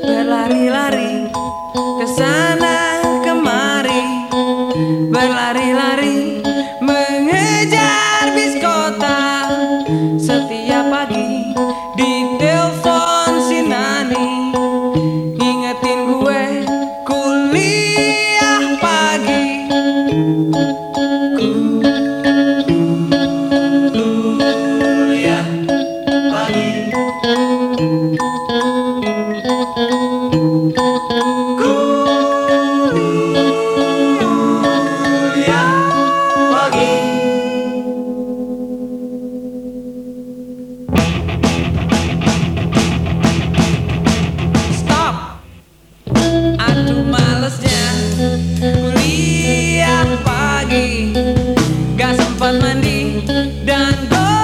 Berlari-lari ke sana kemari. Berlari-lari mengejar bis kota. Setiap pagi di telepon si Nani. Ngingetin gue kuliah pagi. aduh malesnya kuliah pagi. Gak sempat mandi dan go